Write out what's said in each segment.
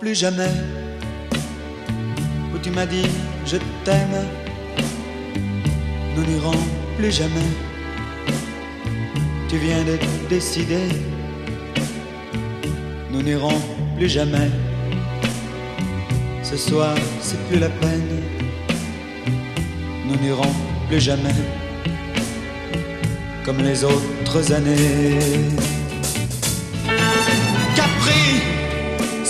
plus jamais. Où tu m'as dit je t'aime, nous n'irons plus jamais. Tu viens de décider, nous n'irons plus jamais. Ce soir, c'est plus la peine, nous n'irons plus jamais comme les autres années. Capri,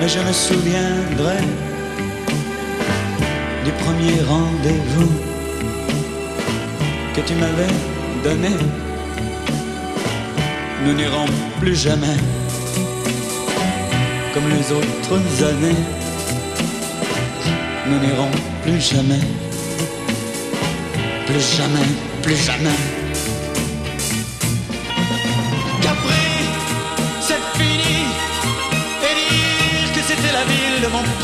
mais je me souviendrai du premier rendez-vous que tu m'avais donné. Nous n'irons plus jamais comme les autres années. Nous n'irons plus jamais plus jamais, plus jamais.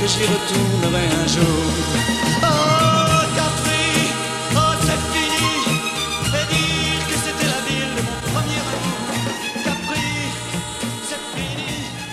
que j'y retournerai un jour. Oh